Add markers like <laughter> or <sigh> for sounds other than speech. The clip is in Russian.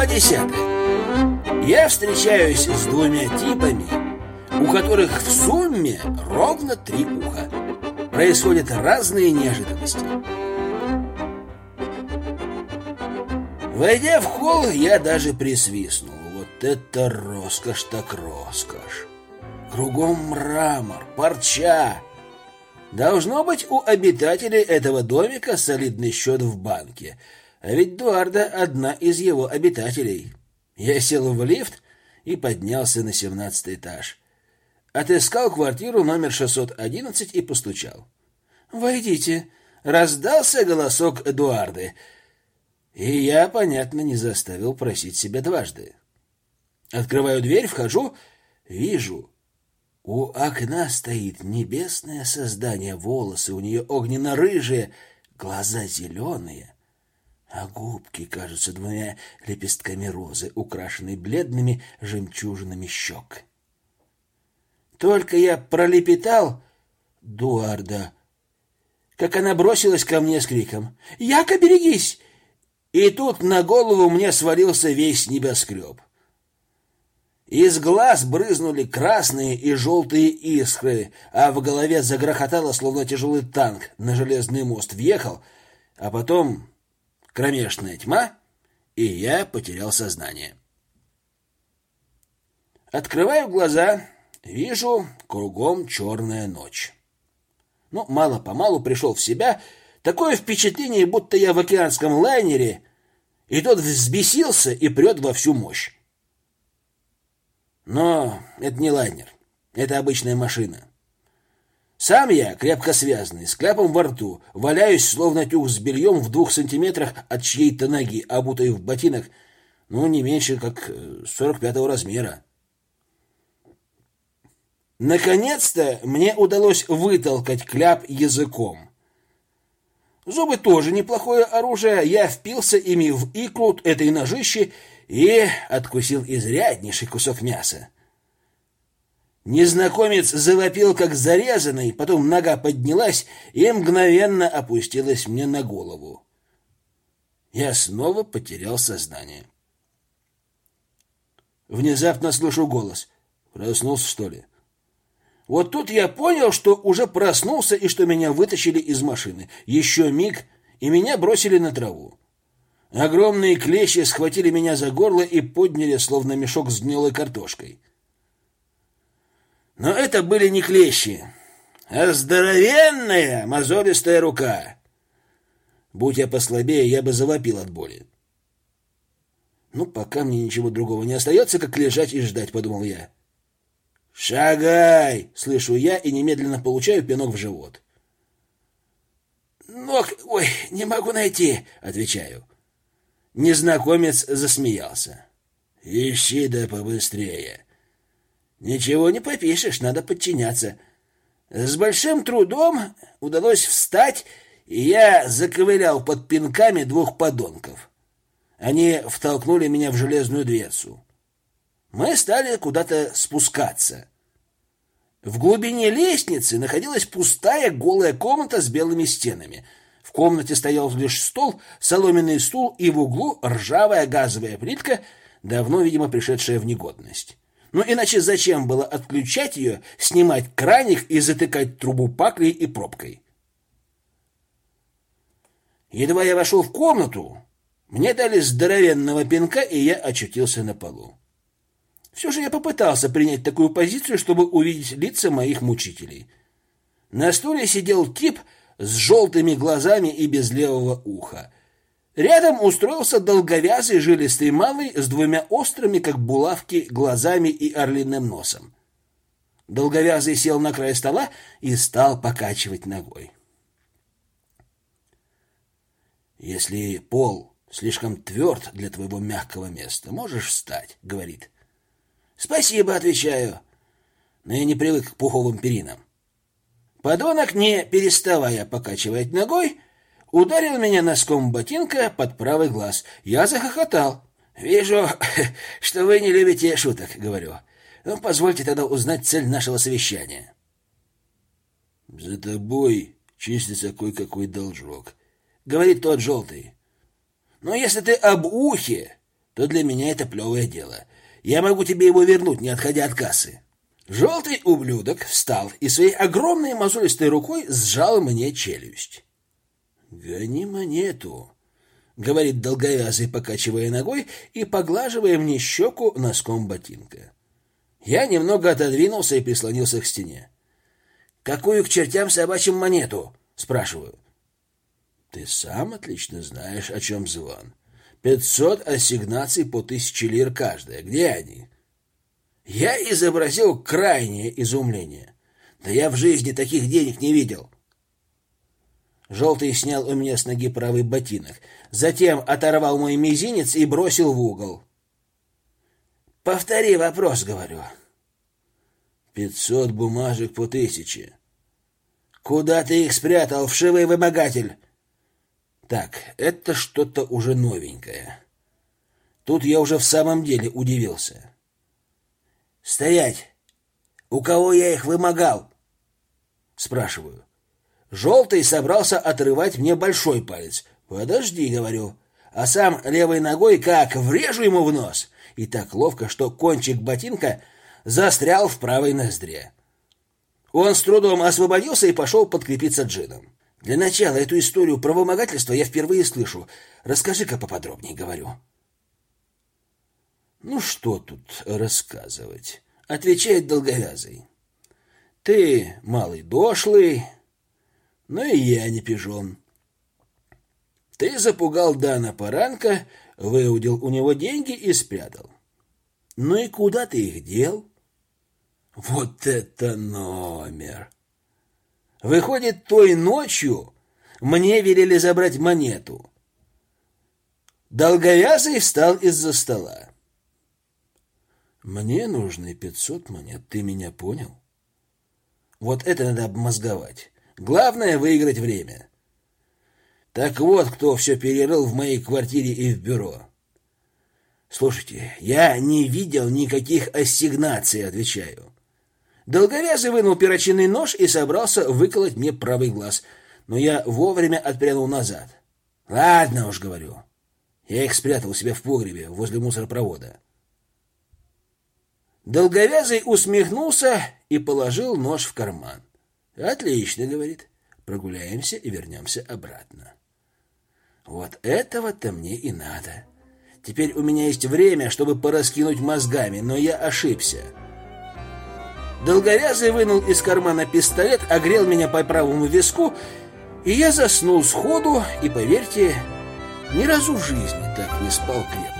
Глава десятая. Я встречаюсь с двумя типами, у которых в сумме ровно три уха. Происходят разные неожиданности. Войдя в холл, я даже присвистнул. Вот это роскошь так роскошь. Кругом мрамор, парча. Должно быть, у обитателей этого домика солидный счет в банке. А ведь Дуарда одна из его обитателей. Я сел в лифт и поднялся на семнадцатый этаж. Отыскал квартиру номер 611 и постучал. «Войдите!» — раздался голосок Эдуарды — и я, понятно, не заставил просить себя дважды. Открываю дверь, вхожу, вижу. У окна стоит небесное создание, волосы у нее огненно-рыжие, глаза зеленые, а губки кажутся двумя лепестками розы, украшенные бледными жемчужинами щек. Только я пролепетал Дуарда, как она бросилась ко мне с криком «Яко, берегись! И тут на голову мне свалился весь небоскреб. Из глаз брызнули красные и желтые искры, а в голове загрохотало, словно тяжелый танк на железный мост въехал, а потом кромешная тьма, и я потерял сознание. Открываю глаза, вижу кругом черная ночь. Ну, мало-помалу пришел в себя — Такое впечатление, будто я в океанском лайнере, и тот взбесился и прет во всю мощь. Но это не лайнер, это обычная машина. Сам я, крепко связанный, с кляпом во рту, валяюсь, словно тюк с бельем в двух сантиметрах от чьей-то ноги, обутой в ботинок, ну, не меньше, как сорок пятого размера. Наконец-то мне удалось вытолкать кляп языком. Зубы тоже неплохое оружие. Я впился ими в икру этой ножищи и откусил изряднейший кусок мяса. Незнакомец завопил, как зарезанный, потом нога поднялась и мгновенно опустилась мне на голову. Я снова потерял сознание. Внезапно слышу голос. Проснулся, что ли? Вот тут я понял, что уже проснулся и что меня вытащили из машины. Еще миг, и меня бросили на траву. Огромные клещи схватили меня за горло и подняли, словно мешок с гнилой картошкой. Но это были не клещи, а здоровенная мозолистая рука. Будь я послабее, я бы завопил от боли. Ну, пока мне ничего другого не остается, как лежать и ждать, подумал я. «Шагай!» — слышу я и немедленно получаю пинок в живот. «Ног... Ой, не могу найти!» — отвечаю. Незнакомец засмеялся. «Ищи да побыстрее!» «Ничего не попишешь, надо подчиняться!» С большим трудом удалось встать, и я заковылял под пинками двух подонков. Они втолкнули меня в железную дверцу. Мы стали куда-то спускаться. В глубине лестницы находилась пустая голая комната с белыми стенами. В комнате стоял лишь стол, соломенный стул и в углу ржавая газовая плитка, давно, видимо, пришедшая в негодность. Ну иначе зачем было отключать ее, снимать краник и затыкать трубу паклей и пробкой? Едва я вошел в комнату, мне дали здоровенного пинка, и я очутился на полу. Все же я попытался принять такую позицию, чтобы увидеть лица моих мучителей. На стуле сидел тип с желтыми глазами и без левого уха. Рядом устроился долговязый жилистый малый с двумя острыми, как булавки, глазами и орлиным носом. Долговязый сел на край стола и стал покачивать ногой. «Если пол слишком тверд для твоего мягкого места, можешь встать», — говорит. «Спасибо», — отвечаю. Но я не привык к пуховым перинам. Подонок, не переставая покачивать ногой, ударил меня носком ботинка под правый глаз. Я захохотал. «Вижу, <laughs> что вы не любите шуток», — говорю. «Ну, позвольте тогда узнать цель нашего совещания». «За тобой чистится кое-какой должок», — говорит тот желтый. «Но если ты об ухе, то для меня это плевое дело. Я могу тебе его вернуть, не отходя от кассы. Желтый ублюдок встал и своей огромной мозолистой рукой сжал мне челюсть. «Гони монету», — говорит долговязый, покачивая ногой и поглаживая мне щеку носком ботинка. Я немного отодвинулся и прислонился к стене. «Какую к чертям собачьим монету?» — спрашиваю. «Ты сам отлично знаешь, о чем звон. Пятьсот ассигнаций по тысяче лир каждая. Где они?» Я изобразил крайнее изумление. Да я в жизни таких денег не видел. Желтый снял у меня с ноги правый ботинок, затем оторвал мой мизинец и бросил в угол. «Повтори вопрос», — говорю. «Пятьсот бумажек по тысяче». «Куда ты их спрятал, вшивый вымогатель?» «Так, это что-то уже новенькое». Тут я уже в самом деле удивился. «Стоять! У кого я их вымогал?» Спрашиваю. Желтый собрался отрывать мне большой палец. «Подожди», — говорю, а сам левой ногой как врежу ему в нос. И так ловко, что кончик ботинка застрял в правой ноздре. Он с трудом освободился и пошел подкрепиться джином. Для начала эту историю про вымогательство я впервые слышу. Расскажи-ка поподробнее, говорю. Ну что тут рассказывать, отвечает долговязый. Ты малый дошлый, но и я не пижон. Ты запугал Дана Поранка, выудил у него деньги и спрятал. Ну и куда ты их дел? Вот это номер! Выходит, той ночью мне велели забрать монету. Долговязый встал из-за стола. Мне нужны пятьсот монет, ты меня понял? Вот это надо обмозговать. Главное — выиграть время. Так вот, кто все перерыл в моей квартире и в бюро. Слушайте, я не видел никаких ассигнаций, отвечаю. Долговязый вынул перочинный нож и собрался выколоть мне правый глаз, но я вовремя отпрянул назад. Ладно уж, говорю. Я их спрятал у себя в погребе возле мусоропровода. Долговязый усмехнулся и положил нож в карман. «Отлично», — говорит, — «прогуляемся и вернемся обратно». Вот этого-то мне и надо. Теперь у меня есть время, чтобы пораскинуть мозгами, но я ошибся. Долговязый вынул из кармана пистолет, огрел меня по правому виску, и я заснул сходу, и, поверьте, ни разу в жизни так не спал крепко.